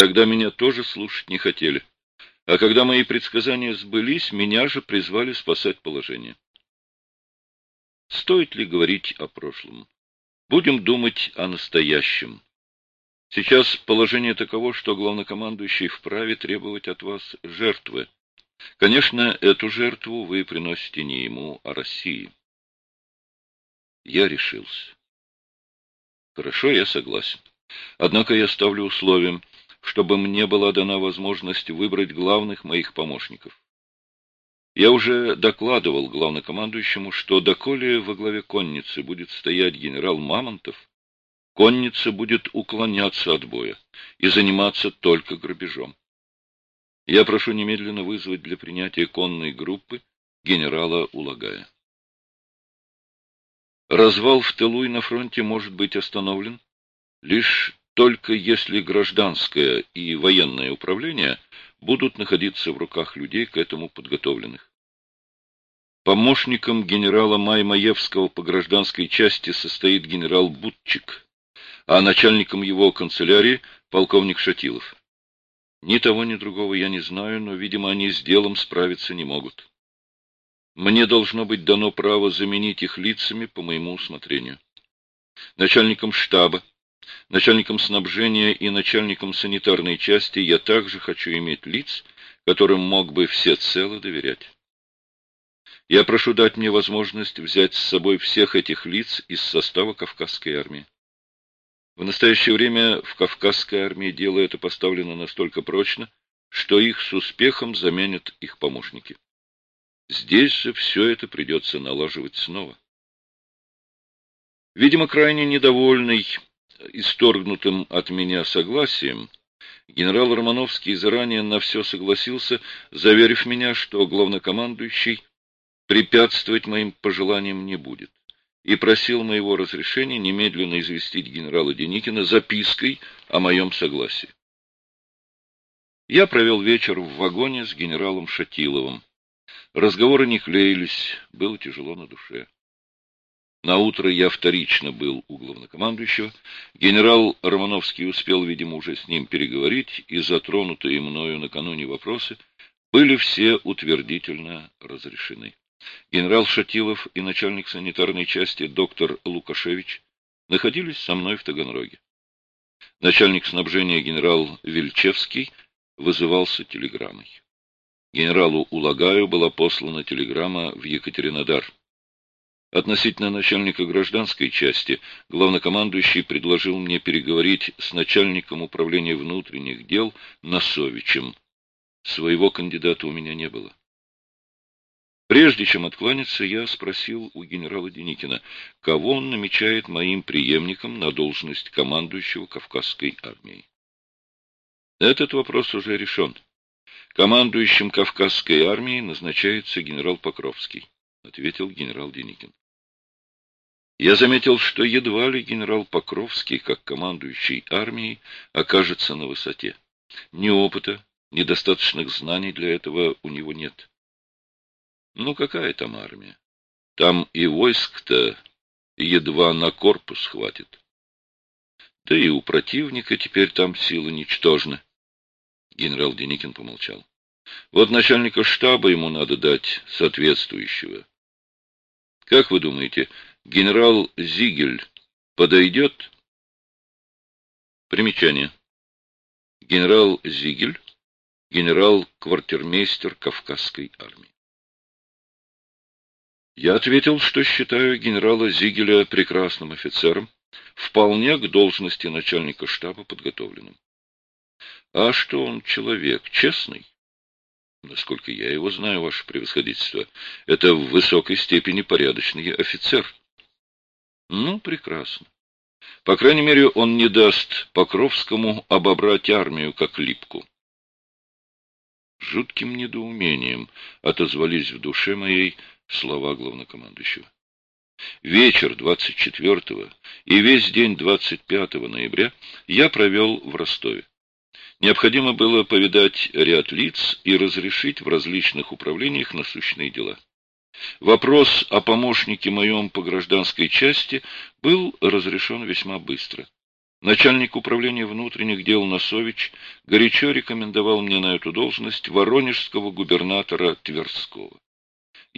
Тогда меня тоже слушать не хотели. А когда мои предсказания сбылись, меня же призвали спасать положение. Стоит ли говорить о прошлом? Будем думать о настоящем. Сейчас положение таково, что главнокомандующий вправе требовать от вас жертвы. Конечно, эту жертву вы приносите не ему, а России. Я решился. Хорошо, я согласен. Однако я ставлю условием, чтобы мне была дана возможность выбрать главных моих помощников. Я уже докладывал главнокомандующему, что доколе во главе конницы будет стоять генерал Мамонтов, конница будет уклоняться от боя и заниматься только грабежом. Я прошу немедленно вызвать для принятия конной группы генерала Улагая. Развал в тылу и на фронте может быть остановлен лишь только если гражданское и военное управление будут находиться в руках людей, к этому подготовленных. Помощником генерала Маймаевского по гражданской части состоит генерал Бутчик, а начальником его канцелярии — полковник Шатилов. Ни того, ни другого я не знаю, но, видимо, они с делом справиться не могут. Мне должно быть дано право заменить их лицами по моему усмотрению. Начальником штаба Начальником снабжения и начальником санитарной части я также хочу иметь лиц, которым мог бы всецело доверять. Я прошу дать мне возможность взять с собой всех этих лиц из состава Кавказской армии. В настоящее время в Кавказской армии дело это поставлено настолько прочно, что их с успехом заменят их помощники. Здесь же все это придется налаживать снова. Видимо, крайне недовольный исторгнутым от меня согласием, генерал Романовский заранее на все согласился, заверив меня, что главнокомандующий препятствовать моим пожеланиям не будет, и просил моего разрешения немедленно известить генерала Деникина запиской о моем согласии. Я провел вечер в вагоне с генералом Шатиловым. Разговоры не клеились, было тяжело на душе. На утро я вторично был у главнокомандующего. Генерал Романовский успел, видимо, уже с ним переговорить, и затронутые мною накануне вопросы были все утвердительно разрешены. Генерал Шатилов и начальник санитарной части доктор Лукашевич находились со мной в Таганроге. Начальник снабжения генерал Вельчевский вызывался телеграммой. Генералу Улагаю была послана телеграмма в Екатеринодар. Относительно начальника гражданской части, главнокомандующий предложил мне переговорить с начальником управления внутренних дел Носовичем. Своего кандидата у меня не было. Прежде чем откланяться, я спросил у генерала Деникина, кого он намечает моим преемником на должность командующего Кавказской армией. Этот вопрос уже решен. Командующим Кавказской армией назначается генерал Покровский, ответил генерал Деникин. Я заметил, что едва ли генерал Покровский, как командующий армией, окажется на высоте. Ни опыта, ни достаточных знаний для этого у него нет. Ну, какая там армия? Там и войск-то едва на корпус хватит. Да и у противника теперь там силы ничтожны. Генерал Деникин помолчал. Вот начальника штаба ему надо дать соответствующего. Как вы думаете, Генерал Зигель подойдет? Примечание. Генерал Зигель, генерал-квартирмейстер Кавказской армии. Я ответил, что считаю генерала Зигеля прекрасным офицером, вполне к должности начальника штаба подготовленным. А что он человек, честный? Насколько я его знаю, ваше превосходительство, это в высокой степени порядочный офицер. Ну, прекрасно. По крайней мере, он не даст Покровскому обобрать армию, как липку. Жутким недоумением отозвались в душе моей слова главнокомандующего. Вечер 24 и весь день 25 ноября я провел в Ростове. Необходимо было повидать ряд лиц и разрешить в различных управлениях насущные дела. Вопрос о помощнике моем по гражданской части был разрешен весьма быстро. Начальник управления внутренних дел Носович горячо рекомендовал мне на эту должность воронежского губернатора Тверского.